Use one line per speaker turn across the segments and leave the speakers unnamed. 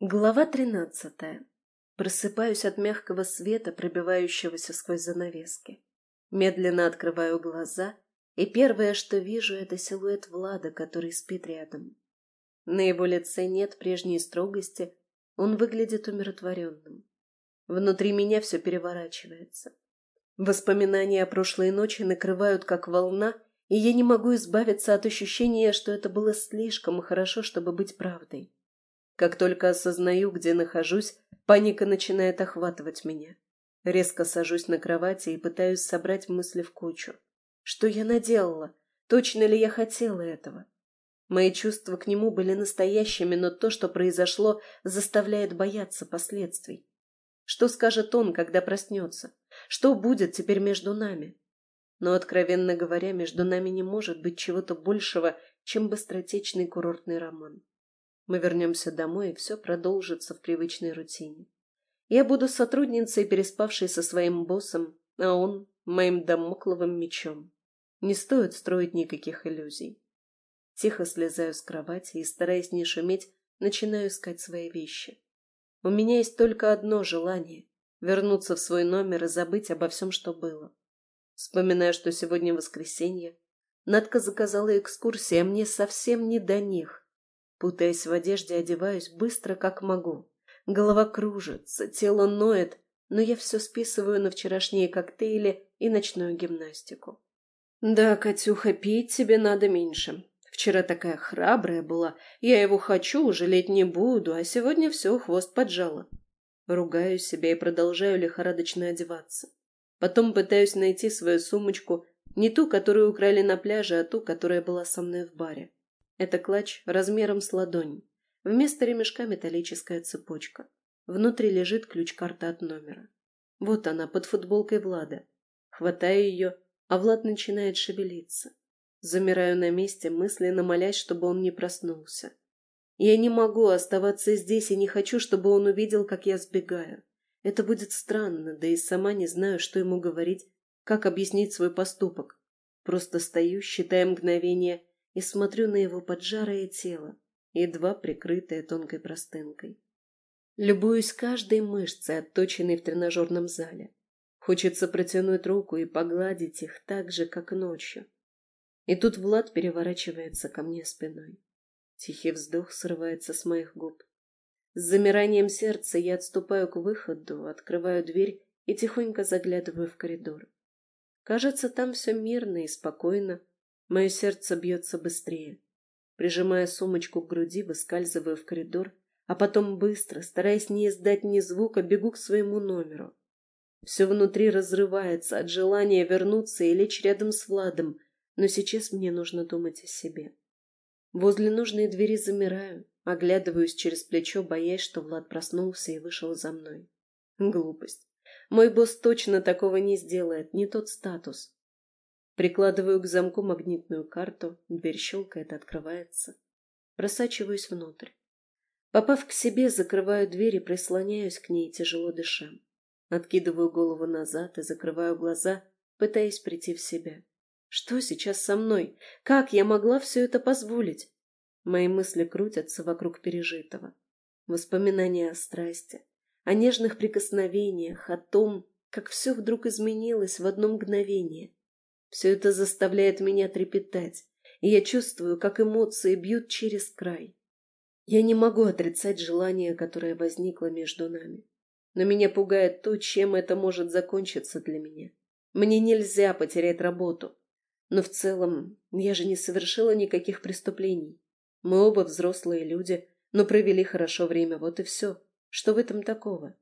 Глава тринадцатая. Просыпаюсь от мягкого света, пробивающегося сквозь занавески. Медленно открываю глаза, и первое, что вижу, это силуэт Влада, который спит рядом. На его лице нет прежней строгости, он выглядит умиротворенным. Внутри меня все переворачивается. Воспоминания о прошлой ночи накрывают как волна, и я не могу избавиться от ощущения, что это было слишком хорошо, чтобы быть правдой. Как только осознаю, где нахожусь, паника начинает охватывать меня. Резко сажусь на кровати и пытаюсь собрать мысли в кучу. Что я наделала? Точно ли я хотела этого? Мои чувства к нему были настоящими, но то, что произошло, заставляет бояться последствий. Что скажет он, когда проснется? Что будет теперь между нами? Но, откровенно говоря, между нами не может быть чего-то большего, чем быстротечный курортный роман. Мы вернемся домой, и все продолжится в привычной рутине. Я буду сотрудницей, переспавшей со своим боссом, а он — моим домокловым мечом. Не стоит строить никаких иллюзий. Тихо слезаю с кровати и, стараясь не шуметь, начинаю искать свои вещи. У меня есть только одно желание — вернуться в свой номер и забыть обо всем, что было. Вспоминая, что сегодня воскресенье, Надка заказала экскурсии, а мне совсем не до них. Путаясь в одежде, одеваюсь быстро, как могу. Голова кружится, тело ноет, но я все списываю на вчерашние коктейли и ночную гимнастику. Да, Катюха, пить тебе надо меньше. Вчера такая храбрая была, я его хочу, жалеть не буду, а сегодня все, хвост поджала. Ругаю себя и продолжаю лихорадочно одеваться. Потом пытаюсь найти свою сумочку, не ту, которую украли на пляже, а ту, которая была со мной в баре. Это клатч размером с ладонь. Вместо ремешка металлическая цепочка. Внутри лежит ключ-карта от номера. Вот она, под футболкой Влада. Хватаю ее, а Влад начинает шевелиться. Замираю на месте, мысленно молясь, чтобы он не проснулся. Я не могу оставаться здесь и не хочу, чтобы он увидел, как я сбегаю. Это будет странно, да и сама не знаю, что ему говорить, как объяснить свой поступок. Просто стою, считая мгновение и смотрю на его поджарое тело, едва прикрытое тонкой простынкой. Любуюсь каждой мышцей, отточенной в тренажерном зале. Хочется протянуть руку и погладить их так же, как ночью. И тут Влад переворачивается ко мне спиной. Тихий вздох срывается с моих губ. С замиранием сердца я отступаю к выходу, открываю дверь и тихонько заглядываю в коридор. Кажется, там все мирно и спокойно, Мое сердце бьется быстрее. Прижимая сумочку к груди, выскальзываю в коридор, а потом быстро, стараясь не издать ни звука, бегу к своему номеру. Все внутри разрывается от желания вернуться и лечь рядом с Владом, но сейчас мне нужно думать о себе. Возле нужной двери замираю, оглядываюсь через плечо, боясь, что Влад проснулся и вышел за мной. Глупость. Мой босс точно такого не сделает, не тот статус. Прикладываю к замку магнитную карту, дверь щелкает, открывается. Просачиваюсь внутрь. Попав к себе, закрываю дверь и прислоняюсь к ней, тяжело дыша. Откидываю голову назад и закрываю глаза, пытаясь прийти в себя. Что сейчас со мной? Как я могла все это позволить? Мои мысли крутятся вокруг пережитого. Воспоминания о страсти, о нежных прикосновениях, о том, как все вдруг изменилось в одно мгновение. Все это заставляет меня трепетать, и я чувствую, как эмоции бьют через край. Я не могу отрицать желание, которое возникло между нами. Но меня пугает то, чем это может закончиться для меня. Мне нельзя потерять работу. Но в целом я же не совершила никаких преступлений. Мы оба взрослые люди, но провели хорошо время, вот и все. Что в этом такого?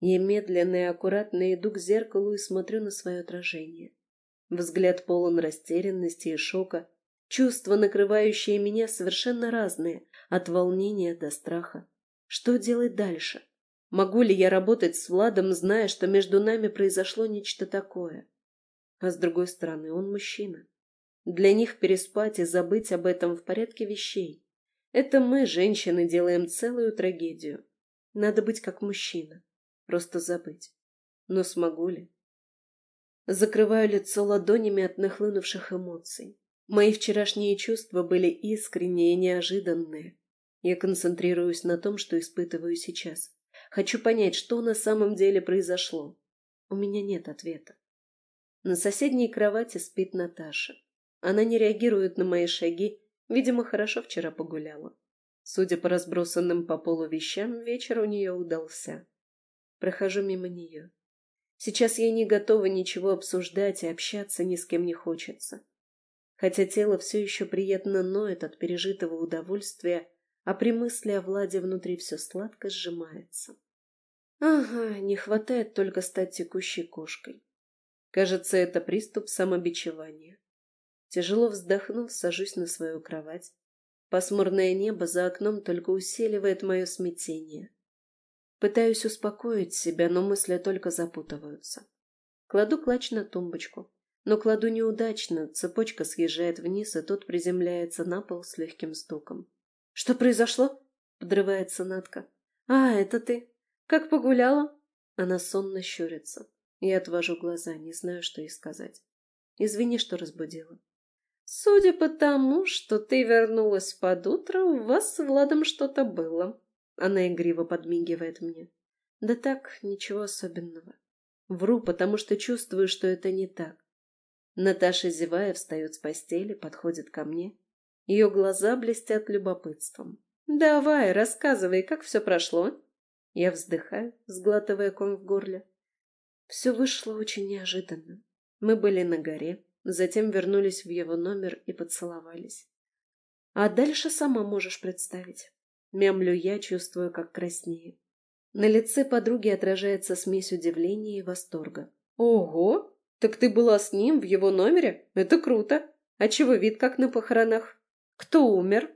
Я медленно и аккуратно иду к зеркалу и смотрю на свое отражение. Взгляд полон растерянности и шока. Чувства, накрывающие меня, совершенно разные, от волнения до страха. Что делать дальше? Могу ли я работать с Владом, зная, что между нами произошло нечто такое? А с другой стороны, он мужчина. Для них переспать и забыть об этом в порядке вещей. Это мы, женщины, делаем целую трагедию. Надо быть как мужчина. Просто забыть. Но смогу ли? Закрываю лицо ладонями от нахлынувших эмоций. Мои вчерашние чувства были искренние и неожиданные. Я концентрируюсь на том, что испытываю сейчас. Хочу понять, что на самом деле произошло. У меня нет ответа. На соседней кровати спит Наташа. Она не реагирует на мои шаги, видимо, хорошо вчера погуляла. Судя по разбросанным по полу вещам, вечер у нее удался. Прохожу мимо нее. Сейчас я не готова ничего обсуждать и общаться ни с кем не хочется. Хотя тело все еще приятно ноет от пережитого удовольствия, а при мысли о Владе внутри все сладко сжимается. Ага, не хватает только стать текущей кошкой. Кажется, это приступ самобичевания. Тяжело вздохнув, сажусь на свою кровать. Пасмурное небо за окном только усиливает мое смятение. Пытаюсь успокоить себя, но мысли только запутываются. Кладу клатч на тумбочку, но кладу неудачно, цепочка съезжает вниз, и тот приземляется на пол с легким стуком. «Что произошло?» — подрывается Натка. «А, это ты. Как погуляла?» Она сонно щурится. Я отвожу глаза, не знаю, что ей сказать. «Извини, что разбудила». «Судя по тому, что ты вернулась под утро, у вас с Владом что-то было». Она игриво подмигивает мне. «Да так, ничего особенного». Вру, потому что чувствую, что это не так. Наташа, зевая, встает с постели, подходит ко мне. Ее глаза блестят любопытством. «Давай, рассказывай, как все прошло?» Я вздыхаю, сглатывая ком в горле. Все вышло очень неожиданно. Мы были на горе, затем вернулись в его номер и поцеловались. А дальше сама можешь представить. Мямлю я, чувствую, как краснею. На лице подруги отражается смесь удивления и восторга. «Ого! Так ты была с ним в его номере? Это круто! А чего вид как на похоронах? Кто умер?»